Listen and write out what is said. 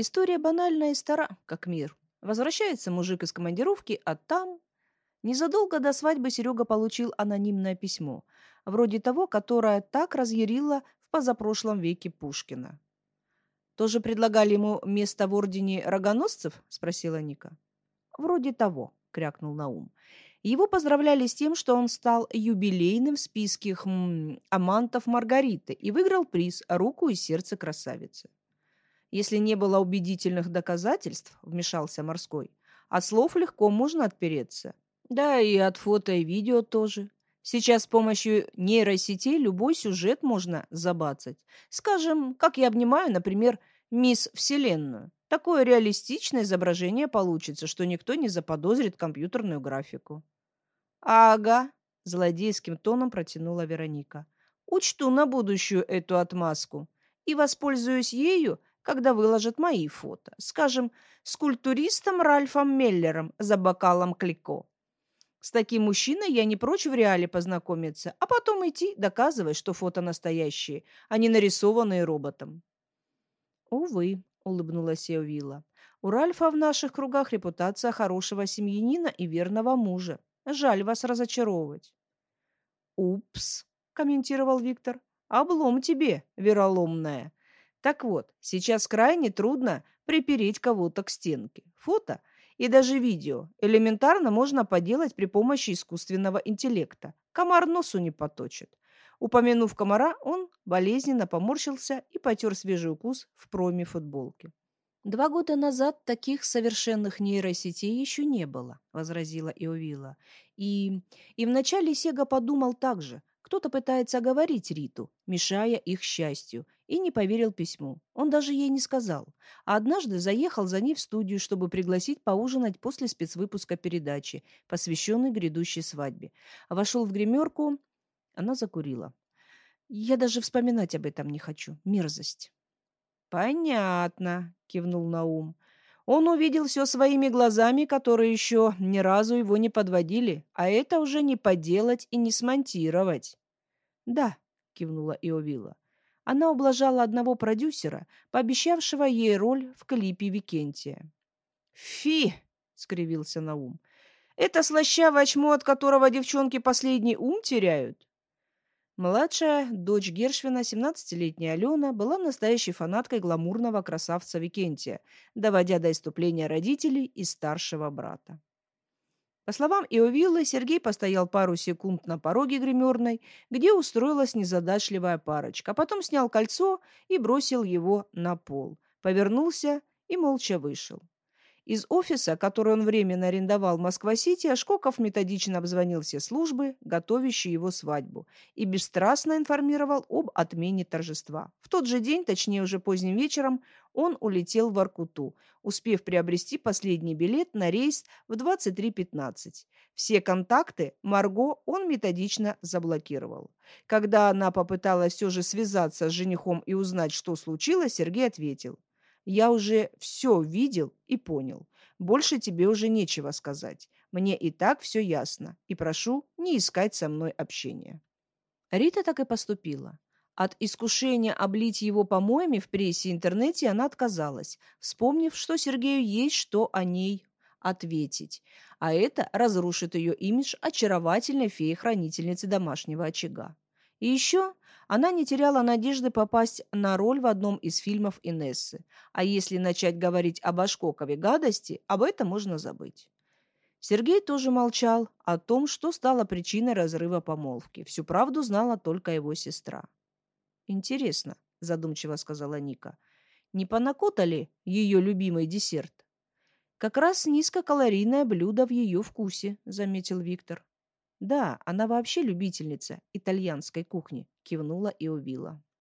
История банальная и стара, как мир. Возвращается мужик из командировки, а там... Незадолго до свадьбы Серега получил анонимное письмо, вроде того, которое так разъярило в позапрошлом веке Пушкина. «Тоже предлагали ему место в ордене рогоносцев?» – спросила Ника. «Вроде того», – крякнул Наум. Его поздравляли с тем, что он стал юбилейным в списке хм, амантов Маргариты и выиграл приз «Руку и сердце красавицы». Если не было убедительных доказательств, вмешался морской, от слов легко можно отпереться. Да, и от фото и видео тоже. Сейчас с помощью нейросетей любой сюжет можно забацать. Скажем, как я обнимаю, например, мисс Вселенную. Такое реалистичное изображение получится, что никто не заподозрит компьютерную графику. Ага, злодейским тоном протянула Вероника. Учту на будущую эту отмазку и воспользуюсь ею, когда выложат мои фото. Скажем, с культуристом Ральфом Меллером за бокалом Клико. С таким мужчиной я не прочь в реале познакомиться, а потом идти доказывать, что фото настоящие, а не нарисованные роботом. Увы, улыбнулась Эовила. У Ральфа в наших кругах репутация хорошего семьянина и верного мужа. Жаль вас разочаровывать. Упс, комментировал Виктор. Облом тебе, вероломная. Так вот, сейчас крайне трудно припереть кого-то к стенке. Фото и даже видео элементарно можно поделать при помощи искусственного интеллекта. Комар носу не поточит. Упомянув комара, он болезненно поморщился и потер свежий укус в проме футболки. «Два года назад таких совершенных нейросетей еще не было», — возразила Иовила. И, и вначале Сега подумал так же. Кто-то пытается оговорить Риту, мешая их счастью, и не поверил письму. Он даже ей не сказал. А однажды заехал за ней в студию, чтобы пригласить поужинать после спецвыпуска передачи, посвященной грядущей свадьбе. Вошел в гримерку, она закурила. Я даже вспоминать об этом не хочу. Мерзость. Понятно, кивнул Наум. Он увидел все своими глазами, которые еще ни разу его не подводили, а это уже не поделать и не смонтировать. Да, кивнула Иовила. Она ублажала одного продюсера, пообещавшего ей роль в клипе Викентия. «Фи!» — скривился Наум. «Это слащавое чмо, от которого девчонки последний ум теряют?» Младшая, дочь Гершвина, 17-летняя Алена, была настоящей фанаткой гламурного красавца Викентия, доводя до иступления родителей и старшего брата. По словам Иовиллы, Сергей постоял пару секунд на пороге гримерной, где устроилась незадачливая парочка, а потом снял кольцо и бросил его на пол, повернулся и молча вышел. Из офиса, который он временно арендовал в Москва-Сити, Ашкоков методично обзвонил все службы, готовящие его свадьбу, и бесстрастно информировал об отмене торжества. В тот же день, точнее уже поздним вечером, он улетел в Воркуту, успев приобрести последний билет на рейс в 23.15. Все контакты Марго он методично заблокировал. Когда она попыталась все же связаться с женихом и узнать, что случилось, Сергей ответил. «Я уже все видел и понял. Больше тебе уже нечего сказать. Мне и так все ясно. И прошу не искать со мной общения». Рита так и поступила. От искушения облить его помоями в прессе и интернете она отказалась, вспомнив, что Сергею есть что о ней ответить, а это разрушит ее имидж очаровательной феи-хранительницы домашнего очага. И еще она не теряла надежды попасть на роль в одном из фильмов Инессы, а если начать говорить об Ашкокове гадости, об этом можно забыть. Сергей тоже молчал о том, что стало причиной разрыва помолвки. Всю правду знала только его сестра. Интересно, задумчиво сказала Ника. Не панакота ли ее любимый десерт? Как раз низкокалорийное блюдо в ее вкусе, заметил Виктор. Да, она вообще любительница итальянской кухни, кивнула и увила.